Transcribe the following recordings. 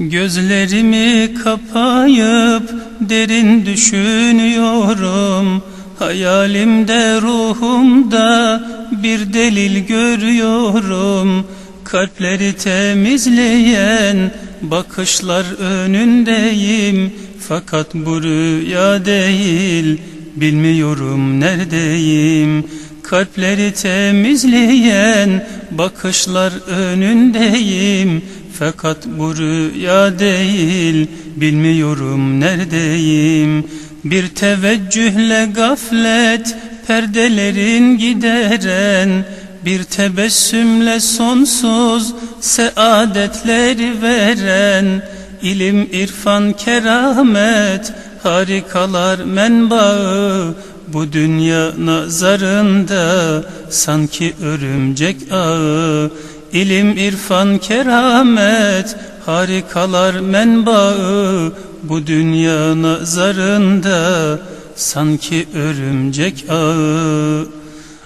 Gözlerimi kapayıp derin düşünüyorum. Hayalimde ruhumda bir delil görüyorum. Kalpleri temizleyen bakışlar önündeyim. Fakat bu rüya değil bilmiyorum neredeyim Kalpleri temizleyen bakışlar önündeyim. Fakat bu rüya değil Bilmiyorum neredeyim. Bir teveccühle gaflet Perdelerin gideren Bir tebessümle sonsuz Saadetleri veren. İlim, irfan, keramet Harikalar menbaı bu dünya nazarında sanki örümcek ağı İlim, irfan, keramet, harikalar menbaı Bu dünya nazarında sanki örümcek ağı.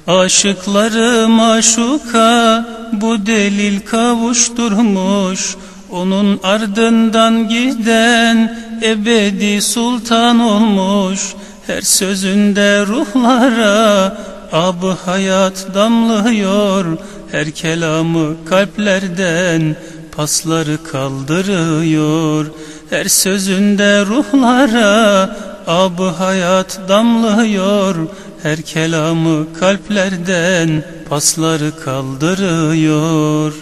Aşıkları maşuka bu delil kavuşturmuş Onun ardından giden ebedi sultan olmuş Her sözünde ruhlara ab hayat damlıyor. Her kelamı kalplerden pasları kaldırıyor. Her sözünde ruhlara ab hayat damlıyor. Her kelamı kalplerden pasları kaldırıyor.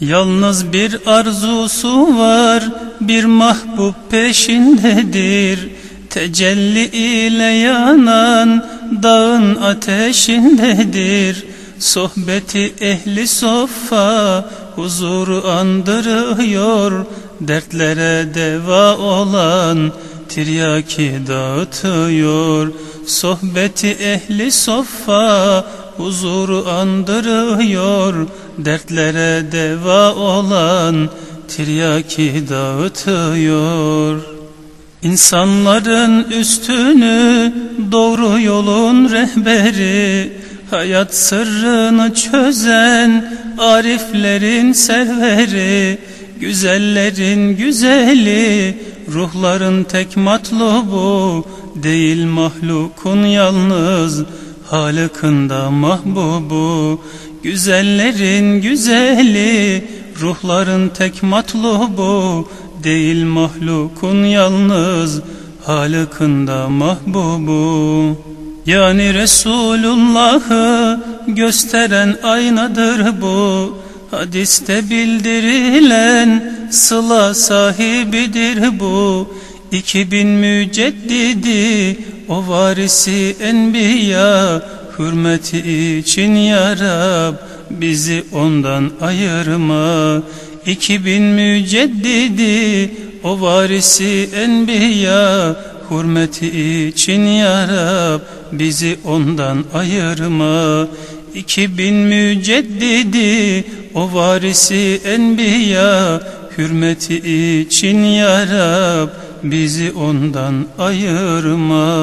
Yalnız bir arzusu var bir mahbub peşindedir Tecelli ile yanan dağın ateşindedir. Sohbeti ehli soffa huzuru andırıyor. Dertlere deva olan tiryaki dağıtıyor. Sohbeti ehli soffa huzuru andırıyor. Dertlere deva olan tiryaki dağıtıyor İnsanların üstünü doğru yolun rehberi Hayat sırrını çözen ariflerin serveri Güzellerin güzeli ruhların tek matlubu Değil mahlukun yalnız halıkında mahbubu Güzellerin güzeli ruhların tek matlubu Değil mahlukun yalnız halıkında mahbubu. Yani Resulullah'ı gösteren aynadır bu. Hadiste bildirilen sıla sahibidir bu. İki bin müceddidi o varisi enbiya. Hürmeti için ya Rab bizi ondan ayırma İki bin müceddidi o varisi enbiya Hürmeti için ya Rab bizi ondan ayırma. İki bin müceddidi o varisi enbiya Hürmeti için ya Rab bizi ondan ayırma